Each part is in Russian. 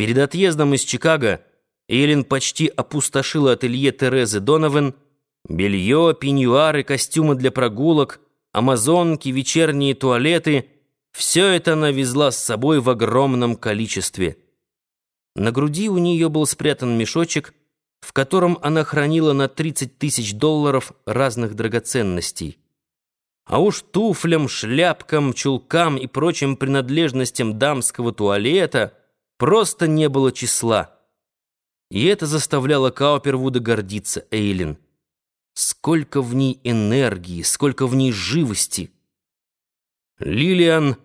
Перед отъездом из Чикаго Эйлин почти опустошила ателье Терезы Донован, белье, пеньюары, костюмы для прогулок, амазонки, вечерние туалеты — все это она везла с собой в огромном количестве. На груди у нее был спрятан мешочек, в котором она хранила на 30 тысяч долларов разных драгоценностей. А уж туфлям, шляпкам, чулкам и прочим принадлежностям дамского туалета просто не было числа. И это заставляло Каупервуда гордиться Эйлин. Сколько в ней энергии, сколько в ней живости. Лилиан,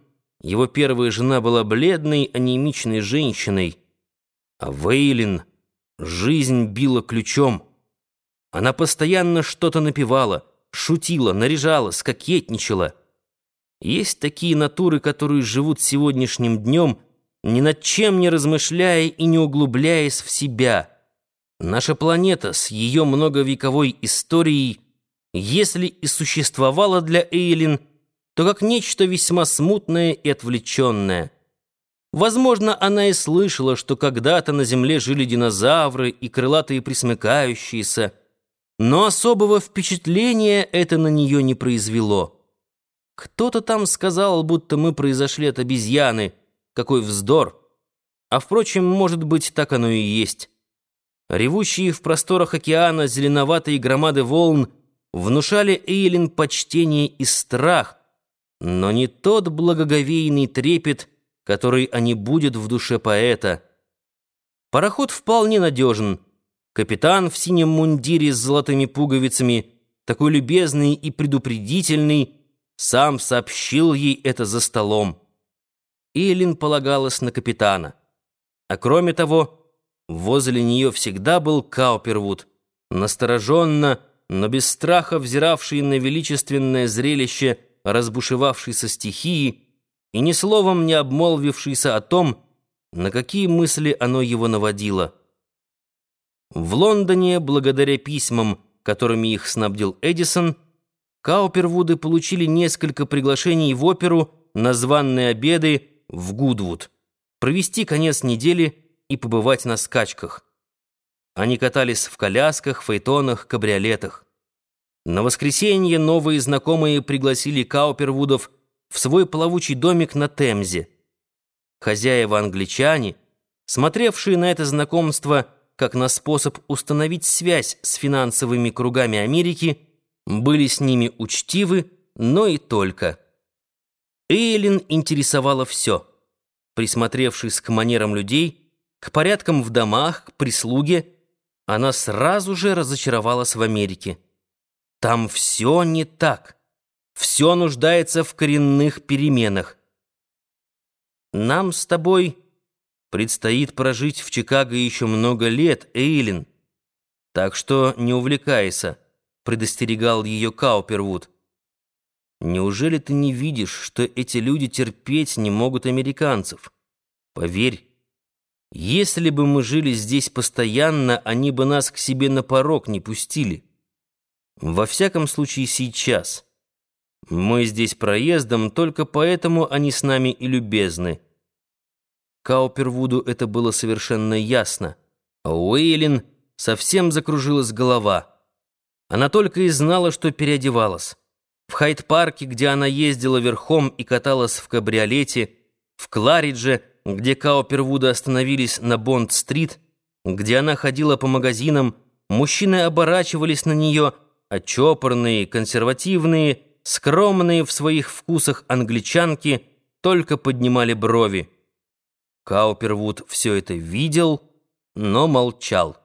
его первая жена, была бледной, анемичной женщиной, а Вейлин жизнь била ключом. Она постоянно что-то напевала — шутила, наряжалась, кокетничала. Есть такие натуры, которые живут сегодняшним днем, ни над чем не размышляя и не углубляясь в себя. Наша планета с ее многовековой историей, если и существовала для Эйлин, то как нечто весьма смутное и отвлеченное. Возможно, она и слышала, что когда-то на Земле жили динозавры и крылатые присмыкающиеся, но особого впечатления это на нее не произвело. Кто-то там сказал, будто мы произошли от обезьяны. Какой вздор! А впрочем, может быть, так оно и есть. Ревущие в просторах океана зеленоватые громады волн внушали Эйлин почтение и страх, но не тот благоговейный трепет, который они будут в душе поэта. Пароход вполне надежен — Капитан в синем мундире с золотыми пуговицами, такой любезный и предупредительный, сам сообщил ей это за столом. Эллин полагалась на капитана. А кроме того, возле нее всегда был Каупервуд, настороженно, но без страха взиравший на величественное зрелище разбушевавшейся стихии и ни словом не обмолвившийся о том, на какие мысли оно его наводило. В Лондоне, благодаря письмам, которыми их снабдил Эдисон, Каупервуды получили несколько приглашений в оперу на званные обеды в Гудвуд, провести конец недели и побывать на скачках. Они катались в колясках, фейтонах, кабриолетах. На воскресенье новые знакомые пригласили Каупервудов в свой плавучий домик на Темзе. Хозяева-англичане, смотревшие на это знакомство, как на способ установить связь с финансовыми кругами Америки, были с ними учтивы, но и только. Эйлин интересовало все. Присмотревшись к манерам людей, к порядкам в домах, к прислуге, она сразу же разочаровалась в Америке. Там все не так. Все нуждается в коренных переменах. Нам с тобой Предстоит прожить в Чикаго еще много лет, Эйлин. Так что не увлекайся, предостерегал ее Каупервуд. Неужели ты не видишь, что эти люди терпеть не могут американцев? Поверь, если бы мы жили здесь постоянно, они бы нас к себе на порог не пустили. Во всяком случае, сейчас. Мы здесь проездом, только поэтому они с нами и любезны. Каупервуду это было совершенно ясно, а у совсем закружилась голова. Она только и знала, что переодевалась. В Хайт-парке, где она ездила верхом и каталась в кабриолете, в Кларидже, где Каупервуды остановились на Бонд-стрит, где она ходила по магазинам, мужчины оборачивались на нее, а чопорные, консервативные, скромные в своих вкусах англичанки только поднимали брови. Каупервуд все это видел, но молчал.